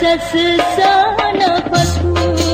सस सान पशु